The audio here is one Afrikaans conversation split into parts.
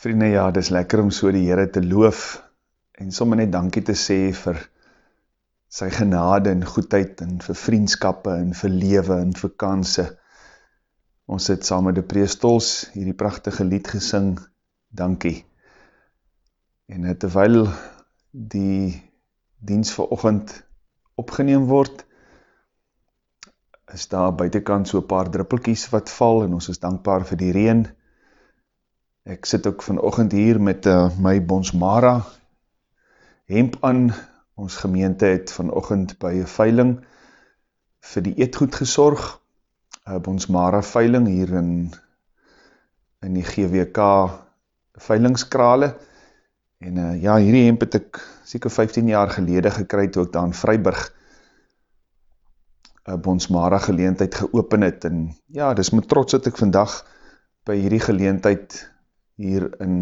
Vriende, ja, dit is lekker om so die Here te loof en sommer net dankie te sê vir sy genade en goedheid en vir vriendskappe en vir lewe en vir kanse. Ons het saam met die preestols hierdie pragtige lied gesing, dankie. En terwyl die diens vir ochend opgeneem word, is daar buitenkant so paar druppelkies wat val en ons is dankbaar vir die reen en Ek sit ook vanochtend hier met uh, my Bonsmara hemp aan. Ons gemeente het vanochtend by een veiling vir die eetgoed gesorg. Uh, Bonsmara veiling hier in, in die GWK veilingskrale. En uh, ja, hierdie hemp het ek seker 15 jaar gelede gekry toe ek daar in Vryburg uh, Bonsmara geleentheid geopen het. En ja, dis met trots dat ek vandag by hierdie geleentheid hier in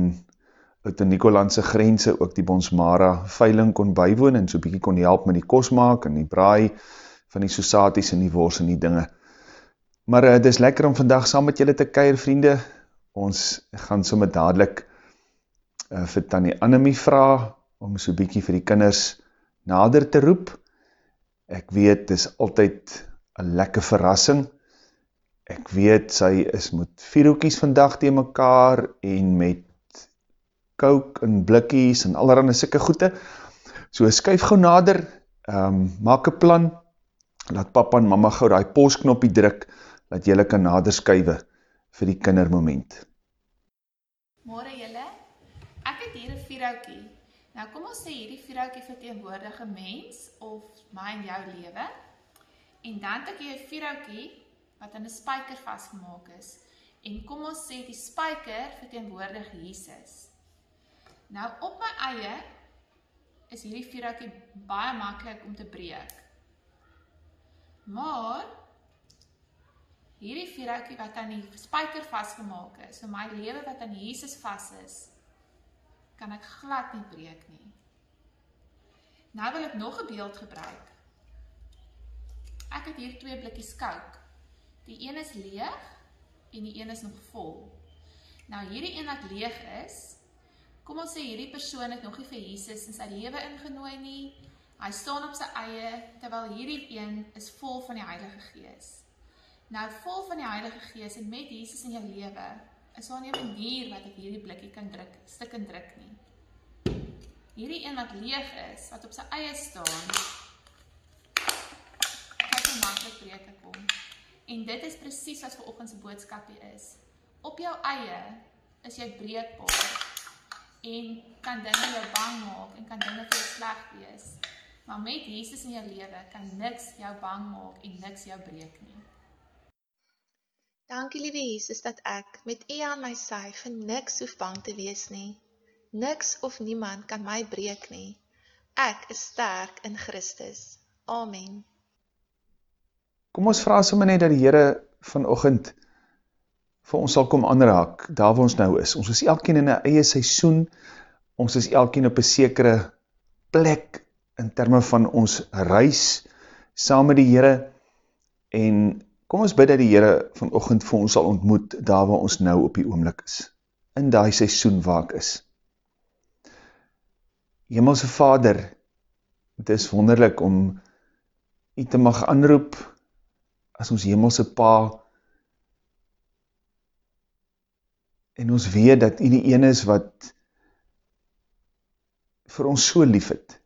uit die Nikolandse grense ook die Bonsmara veiling kon bywoon en so bykie kon help met die kos maak en die braai van die sosaties en die wors en die dinge. Maar uh, het is lekker om vandag saam met julle te keir vriende. Ons gaan so met dadelijk uh, vir Tanny Annemie vraag om so bykie vir die kinders nader te roep. Ek weet, het is altyd een lekke verrassing Ek weet, sy is met vier hoekies vandag tegen mekaar en met kouk en blikkies en allerhande sikke goede. So skuif gauw nader, um, maak een plan, laat papa en mama gauw die postknopie druk, dat jylle kan nader skuive vir die kindermoment. Morgen jylle, ek het hier een vierhoukie. Nou kom ons sê hierdie vierhoukie verteenwoordige mens of my en jou lewe. En dan het ek hier een vierhoukie wat aan 'n spyker vasgemaak is. En kom ons sê die spyker verteenwoordig Jesus. Nou op my eie is hierdie vuurhoutjie baie maklik om te breek. Maar hierdie vuurhoutjie wat aan die spyker vasgemaak is, vir my lewe wat aan Jesus vas is, kan ek glad nie breek nie. Nou wil ek nog 'n beeld gebruik. Ek het hier twee blikkies Coke. Die een is leeg en die een is nog vol. Nou hierdie een wat leeg is, kom ons sê hierdie persoon het nog nie vir Jesus in sy lewe ingenooi nie. Hy staan op sy eie terwyl hierdie een is vol van die Heilige Gees. Nou vol van die Heilige Gees en met Jesus in jou lewe, is daar nie 'n manier wat ek hierdie blikkie kan druk, stik en druk nie. Hierdie een wat leeg is, wat op sy eie staan, kan nie maklik breek kom. En dit is precies wat vir ochtendse boodskapie is. Op jou eie is jy breekbaar en kan dinge jou bang maak en kan dinge vir jou sleg wees. Maar met Jesus in jou lewe kan niks jou bang maak en niks jou breek nie. Dankie liewe Jesus dat ek met U aan my sy vir niks hoef bang te wees nie. Niks of niemand kan my breek nie. Ek is sterk in Christus. Amen. Kom ons vraag sommer net dat die Heere vanochtend vir ons sal kom aanraak, daar waar ons nou is. Ons is elkeen in een eie seisoen, ons is elkeen op een sekere plek in termen van ons reis saam met die Heere en kom ons bid dat die Heere vanochtend vir ons sal ontmoet daar waar ons nou op die oomlik is, in die seisoen waar ek is. Hemelse Vader, het is wonderlik om u te mag anroep as ons hemelse pa en ons weet dat u die een is wat vir ons so lief het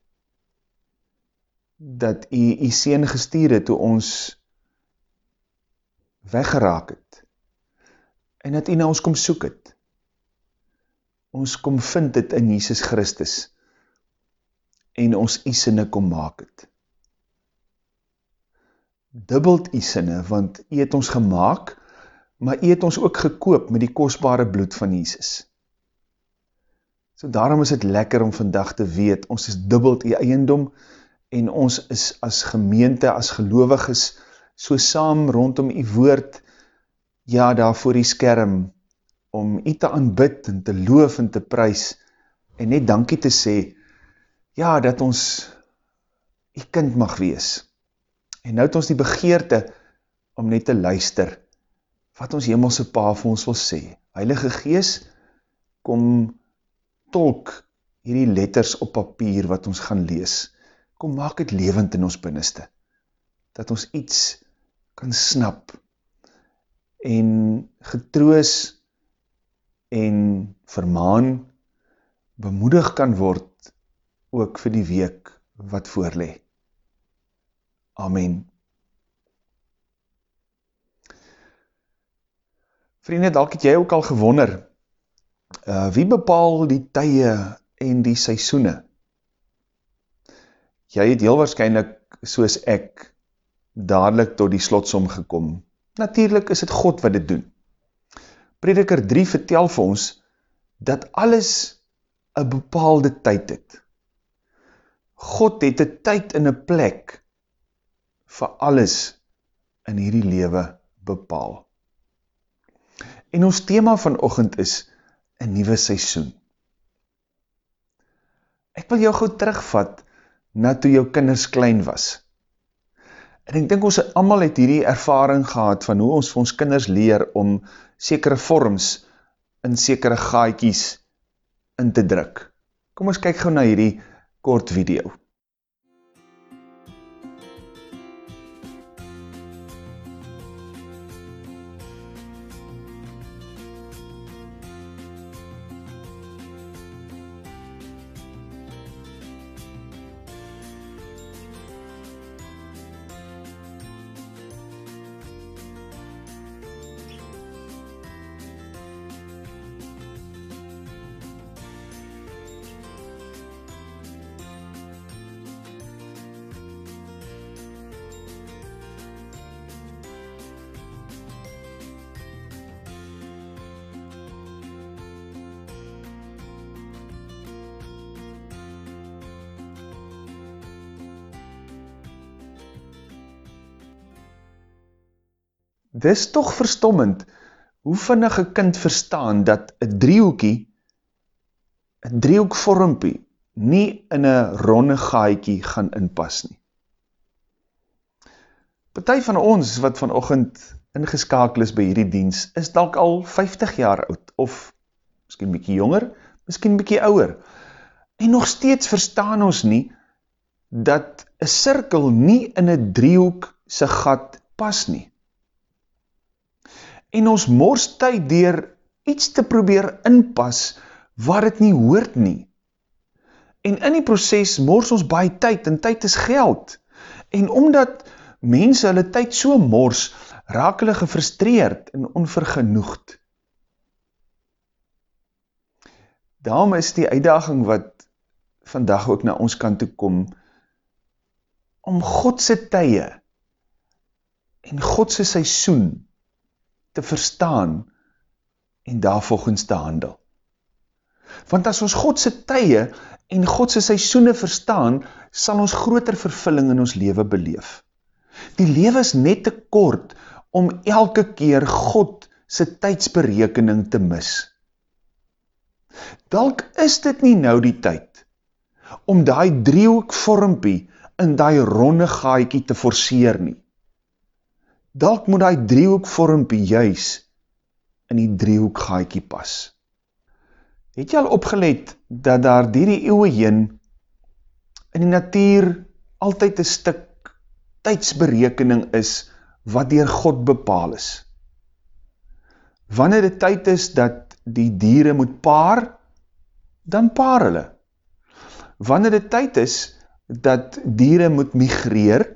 dat u u seun gestuur het toe ons weggeraak het en dat u na ons kom soek het. Ons kom vind het in Jesus Christus en ons u sinne kom maak het dubbeld u sinne, want u het ons gemaakt, maar u het ons ook gekoop met die kostbare bloed van Jesus. So daarom is het lekker om vandag te weet, ons is dubbeld u eiendom, en ons is as gemeente, as gelovig is, so saam rondom u woord, ja, daar voor die skerm, om u te aanbid en te loof en te prijs, en net dankie te sê, ja, dat ons u kind mag wees, En nou het ons die begeerte om net te luister wat ons hemelse pa vir ons wil sê. Heilige Gees, kom tolk hierdie letters op papier wat ons gaan lees. Kom maak het levend in ons binneste. Dat ons iets kan snap en getroos en vermaan bemoedig kan word ook vir die week wat voorlee. Amen. Vriende, dalk het jy ook al gewonder, uh, wie bepaal die tye en die seisoene? Jy het heel waarschijnlijk, soos ek, dadelijk tot die slotsom gekom. Natuurlijk is het God wat dit doen. Prediker 3 vertel vir ons, dat alles een bepaalde tyd het. God het een tyd en een plek vir alles in hierdie lewe bepaal. En ons thema vanochtend is een nieuwe seisoen. Ek wil jou goed terugvat na toe jou kinders klein was. En ek dink ons allemaal het hierdie ervaring gehad van hoe ons vir ons kinders leer om sekere vorms in sekere gaaikies in te druk. Kom ons kyk gauw na hierdie kort video. Dis toch verstommend hoe vinnig een kind verstaan dat een driehoekie, een driehoekvormpie, nie in een ronde gaaikie gaan inpas nie. Partij van ons wat vanochtend ingeskakel is by hierdie diens, is dalk al 50 jaar oud, of miskien bykie jonger, miskien bykie ouwer. En nog steeds verstaan ons nie, dat een cirkel nie in een driehoek sy gat pas nie en ons mors tyd dier iets te probeer inpas waar het nie hoort nie. En in die proces mors ons baie tyd, en tyd is geld. En omdat mense hulle tyd so mors, raak hulle gefrustreerd en onvergenoegd. Daarom is die uitdaging wat vandag ook na ons kant toe kom, om Godse tye en Godse seisoen te verstaan en daarvolgens te handel. Want as ons Godse tye en Godse seisoene verstaan, sal ons groter vervulling in ons leven beleef. Die leven is net te kort om elke keer God sy tydsberekening te mis. Dalk is dit nie nou die tyd om die driehoek vormpie in die ronde gaaikie te forceer nie. Dalk moet die driehoek vormpie juis in die driehoek gaaikie pas. Het jy al opgelet dat daar dier die eeuwe heen in die natuur altyd een stuk tydsberekening is wat dier God bepaal is? Wanneer die tyd is dat die dieren moet paar, dan paar hulle. Wanneer die tyd is dat dieren moet migreer,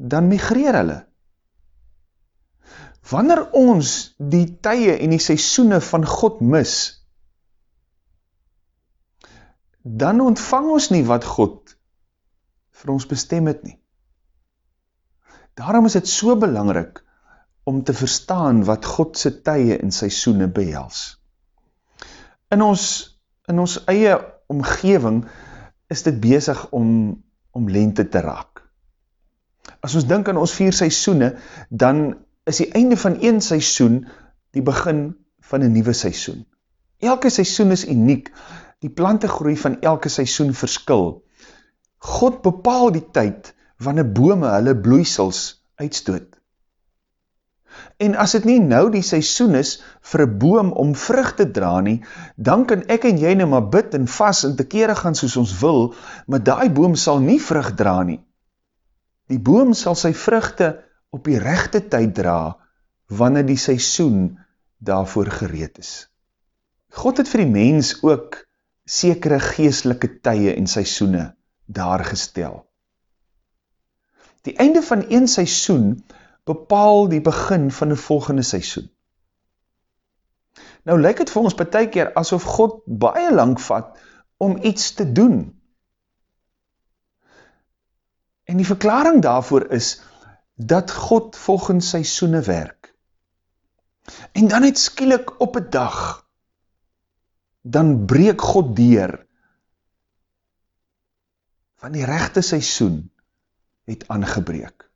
dan migreer hulle. Wanneer ons die tye en die seisoene van God mis, dan ontvang ons nie wat God vir ons bestem het nie. Daarom is het so belangrik om te verstaan wat Godse tye en seisoene behels. In ons, in ons eie omgeving is dit bezig om, om lente te raak. As ons denk aan ons vier seisoene, dan is die einde van een seisoen die begin van een nieuwe seisoen. Elke seisoen is uniek, die plante groei van elke seisoen verskil. God bepaal die tyd wanneer bome hulle bloeisels uitstoot. En as het nie nou die seisoen is vir een boom om vrug te dra nie, dan kan ek en jy nou maar bid en vast en te kere gaan soos ons wil, maar die boom sal nie vrug dra nie. Die boom sal sy vrugte op die rechte tyd dra, wanneer die seisoen daarvoor gereed is. God het vir die mens ook sekere geestelike tye en seisoene daar gestel. Die einde van een seisoen bepaal die begin van die volgende seisoen. Nou lyk het vir ons betek keer asof God baie lang vat om iets te doen. En die verklaring daarvoor is dat God volgens seisoene werk. En dan het skielik op een dag, dan breek God deur van die rechte seisoen het aangebreek.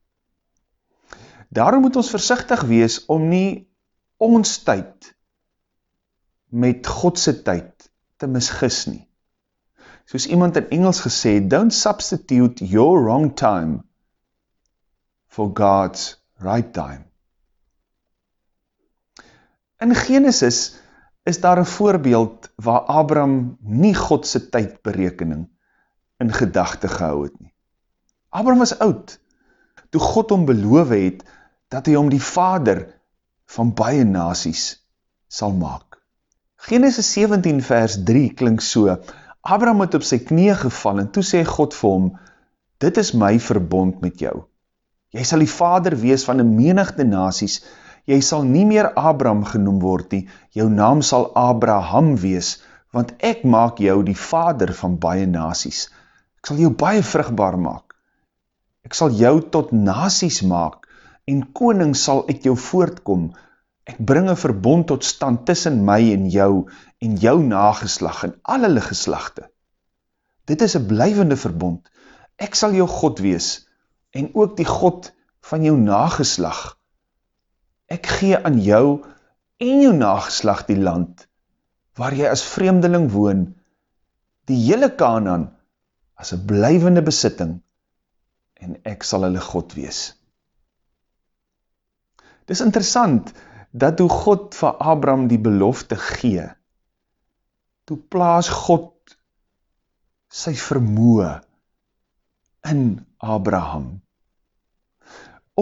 Daarom moet ons versichtig wees om nie ons tyd met Godse tyd te misgis nie. Soos iemand in Engels gesê, don't substitute your wrong time for God's right time. In Genesis is daar een voorbeeld waar Abraham nie Godse tydberekening in gedachte gehou het nie. Abraham was oud, toe God om beloof het, dat hy om die vader van baie nasies sal maak. Genesis 17 vers 3 klink so, Abraham het op sy knie geval en toe sê God vir hom, dit is my verbond met jou. Jy sal die vader wees van een menigde nasies, jy sal nie meer Abraham genoem word nie, jou naam sal Abraham wees, want ek maak jou die vader van baie nasies. Ek sal jou baie vrugbaar maak. Ek sal jou tot nasies maak, en koning sal uit jou voortkom. Ek bring een verbond tot stand tussen my en jou en jou nageslag en al hulle geslachte. Dit is een blijvende verbond. Ek sal jou God wees en ook die God van jou nageslag. Ek gee aan jou en jou nageslag die land waar jy as vreemdeling woon, die hele Kanaan as een blijvende besitting en ek sal hulle God wees. Dit is interessant dat hoe God vir Abraham die belofte gee, toe plaas God sy vermoe in Abraham.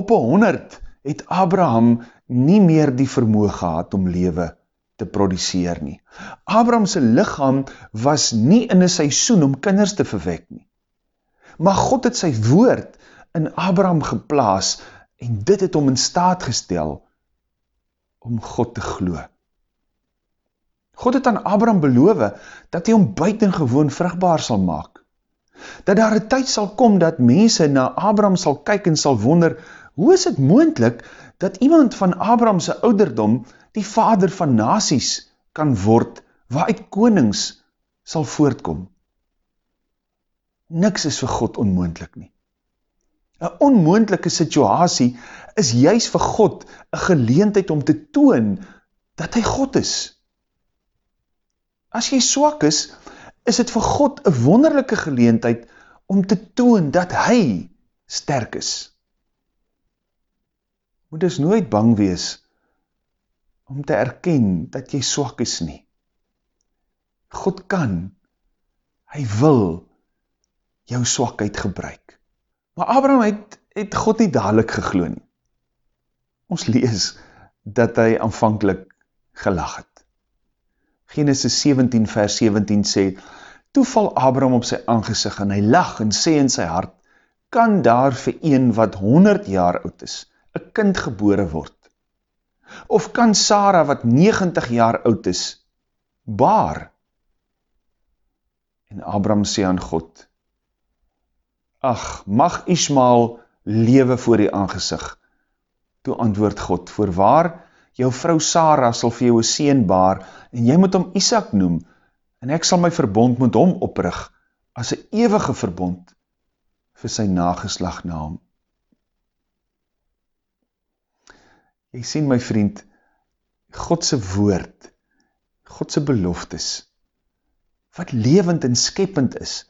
Op een honderd het Abraham nie meer die vermoe gehad om lewe te produceer nie. Abrahamse lichaam was nie in een seisoen om kinders te verwek nie. Maar God het sy woord in Abraham geplaas en dit het om in staat gestel om God te glo. God het aan Abraham beloof dat hy om buitengewoon vrugbaar sal maak. Dat daar een tyd sal kom dat mense na Abraham sal kyk en sal wonder, hoe is het moendlik dat iemand van Abrahamse ouderdom die vader van nasies kan word waaruit konings sal voortkom? Niks is vir God onmoendlik nie. Een onmoendelike situasie is juist vir God een geleentheid om te toon dat hy God is. As jy swak is, is het vir God een wonderlijke geleentheid om te toon dat hy sterk is. Moet dus nooit bang wees om te erken dat jy swak is nie. God kan, hy wil jou swakheid gebruik. Maar Abraham het, het God nie dadelijk geglo nie. Ons lees dat hy aanvankelijk gelag het. Genesis 17 vers 17 sê, Toe val Abraham op sy aangezicht en hy lag en sê in sy hart, kan daar vir een wat 100 jaar oud is, een kind gebore word? Of kan Sarah wat 90 jaar oud is, baar? En Abraham sê aan God, ach, mag Ismael lewe voor die aangezig. Toe antwoord God, voorwaar, jou vrou Sarah sal vir jou een seen baar, en jy moet hom Isaac noem, en ek sal my verbond met hom oprig, as een eeuwige verbond, vir sy nageslag na hom. Jy sien my vriend, Godse woord, Godse beloftes, wat levend en skeppend is,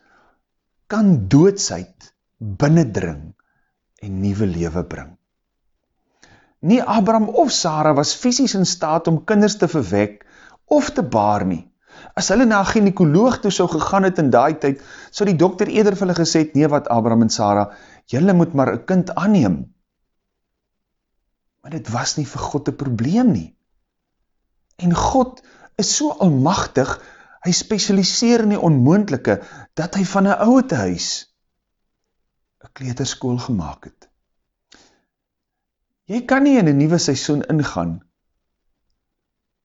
kan doodsheid binnendring en nieuwe lewe bring. Nie Abraham of Sarah was fisies in staat om kinders te verwek of te baar nie. As hulle na gynekoloog toe sou gegaan het in daai tyd, sou die dokter eerder vir hulle gesê het, nee wat Abraham en Sarah, julle moet maar 'n kind aanneem. Maar dit was nie vir God 'n probleem nie. En God is so almagtig, hy spesialiseer in die onmoontlike dat hy van 'n ouete huis 'n kleuterskool gemaak het. Jy kan nie in 'n nuwe seisoen ingaan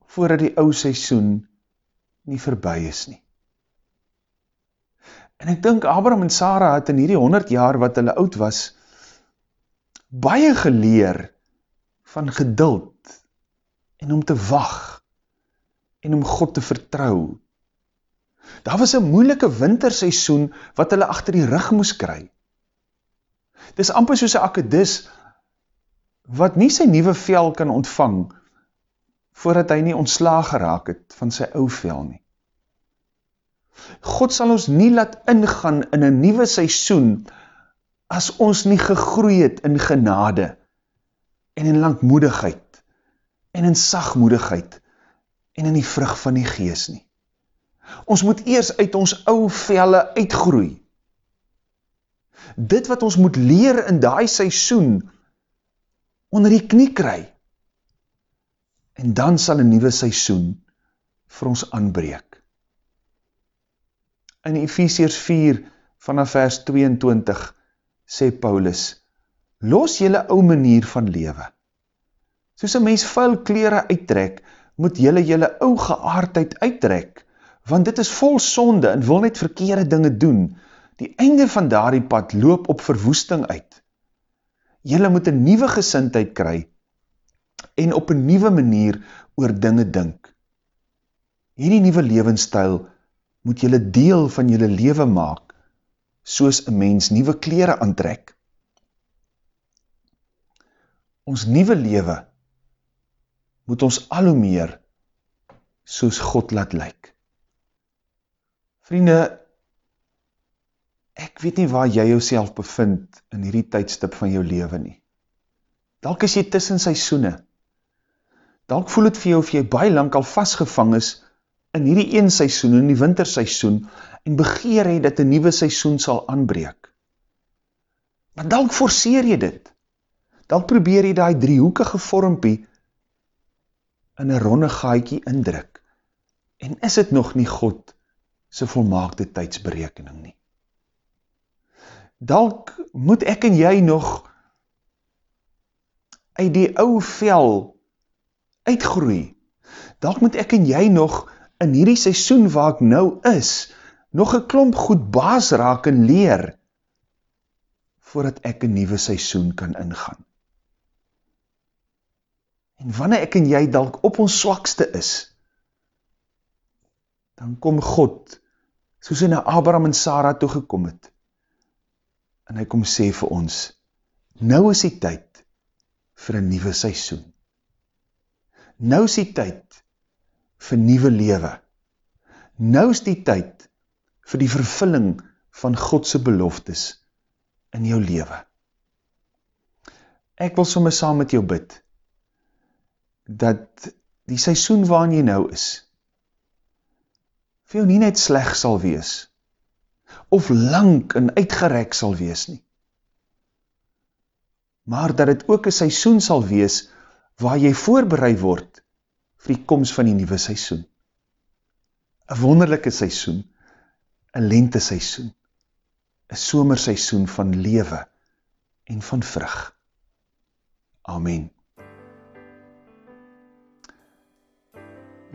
voordat die ou seisoen nie verby is nie. En ek dink Abraham en Sarah het in hierdie 100 jaar wat hulle oud was baie geleer van geduld en om te wag en om God te vertrou. Daar was 'n moeilike winterseisoen wat hulle agter die rug moes kry. Dis amper soos 'n akedus wat nie sy nuwe vel kan ontvang voordat hy nie ontslaag geraak het van sy ou vel nie. God sal ons nie laat ingaan in 'n nuwe seisoen as ons nie gegroei het in genade en in lankmoedigheid en in sagmoedigheid en in die vrug van die gees nie. Ons moet eers uit ons ou velle uitgroei. Dit wat ons moet leer in daai seisoen onder die knie kry. En dan sal 'n nuwe seisoen vir ons aanbreek. In Efesiërs 4 vanaf vers 22 sê Paulus: Los julle ou manier van lewe. Soos 'n mens vuil klere uittrek, moet julle julle ou geaardheid uittrek, want dit is vol sonde en wil net verkeerde dinge doen. Die einde van daardie pad loop op verwoesting uit jylle moet een nieuwe gesintheid kry en op een nieuwe manier oor dinge dink. Hierdie nieuwe levensstijl moet jylle deel van jylle leven maak, soos een mens nieuwe kleren aantrek. Ons nieuwe leven moet ons al hoe meer soos God laat lyk. Vriende, ek weet nie waar jy jouself bevind in hierdie tydstip van jou leven nie. Dalk is jy tussen seisoene. Dalk voel het vir jou of jy baie lang al vastgevang is in hierdie een seisoen, in die winterseisoen, en begeer hy dat die nieuwe seisoen sal aanbreek. Maar dalk forceer jy dit. Dalk probeer jy die driehoekige vormpie in een ronde gaaikie indruk. En is het nog nie God sy volmaakte tydsberekening nie? dalk moet ek en jy nog uit die ou vel uitgroei. Dalk moet ek en jy nog in hierdie seisoen waar ek nou is, nog 'n klomp goed baas raak en leer voordat ek 'n nuwe seisoen kan ingaan. En wanneer ek en jy dalk op ons swakste is, dan kom God soos hy na Abraham en Sara toe gekom het en hy kom sê vir ons, nou is die tyd vir een nieuwe seisoen. Nou is die tyd vir nieuwe lewe. Nou is die tyd vir die vervulling van Godse beloftes in jou lewe. Ek wil soms saam met jou bid, dat die seisoen waarin jy nou is, vir jou nie net sleg sal wees, of lang en uitgerek sal wees nie. Maar dat het ook een seisoen sal wees waar jy voorbereid word vir die komst van die nieuwe seisoen. Een wonderlijke seisoen, een lente seisoen, een somerseisoen van lewe en van vrug. Amen.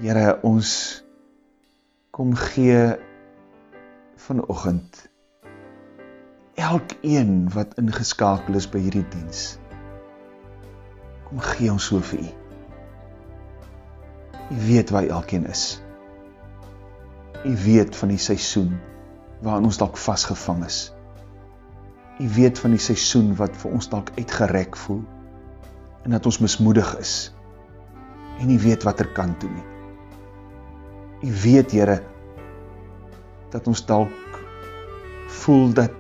Jere, ons kom gee vanochtend elk een wat ingeskakel is by hierdie diens. Kom gee ons so vir u. U weet waar elkeen is. U weet van die seisoen waarin ons dalk vastgevang is. U weet van die seisoen wat vir ons dalk uitgerek voel en dat ons mismoedig is. En u weet wat er kan toe nie u weet Heere dat ons dalk voel dat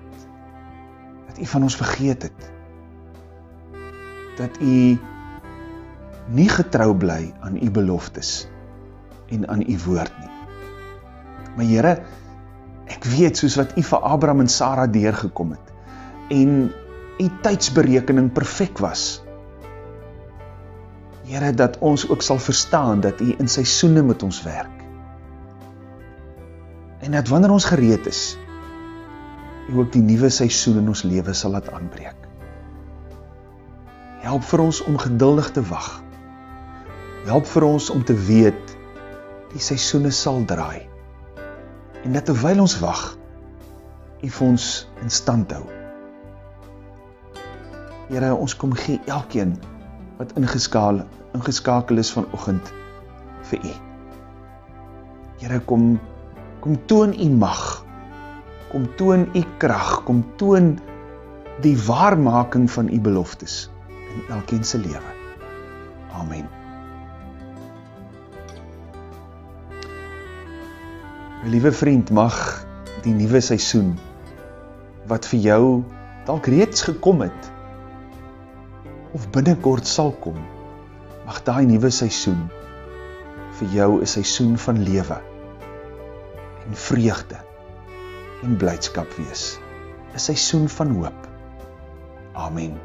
dat u van ons vergeet het. Dat u nie getrou bly aan u beloftes en aan u woord nie. Maar Here, ek weet soos wat u vir Abraham en Sara deurgekom het en u tydsberekening perfek was. Here, dat ons ook sal verstaan dat u in seisoene met ons werk. En dat wanneer ons gereed is, u ook die nuwe seisoen in ons lewe sal laat aanbreek. Help vir ons om geduldig te wag. Help vir ons om te weet die seisoene sal draai. En dat terwyl ons wag, U vir ons in stand hou. Here, ons kom gee elkeen wat ingeskakel ingeskakel is vanoggend vir U. Here, kom kom toon U mag. Kom toon U krag, kom toon die waarmaking van U beloftes in elkeen se lewe. Amen. Liewe vriend, mag die nuwe seisoen wat vir jou dalk reeds gekom het of binnekort sal kom, mag daai nuwe seisoen vir jou 'n seisoen van lewe en vreugde en blydskap wees. 'n Seisoen van hoop. Amen.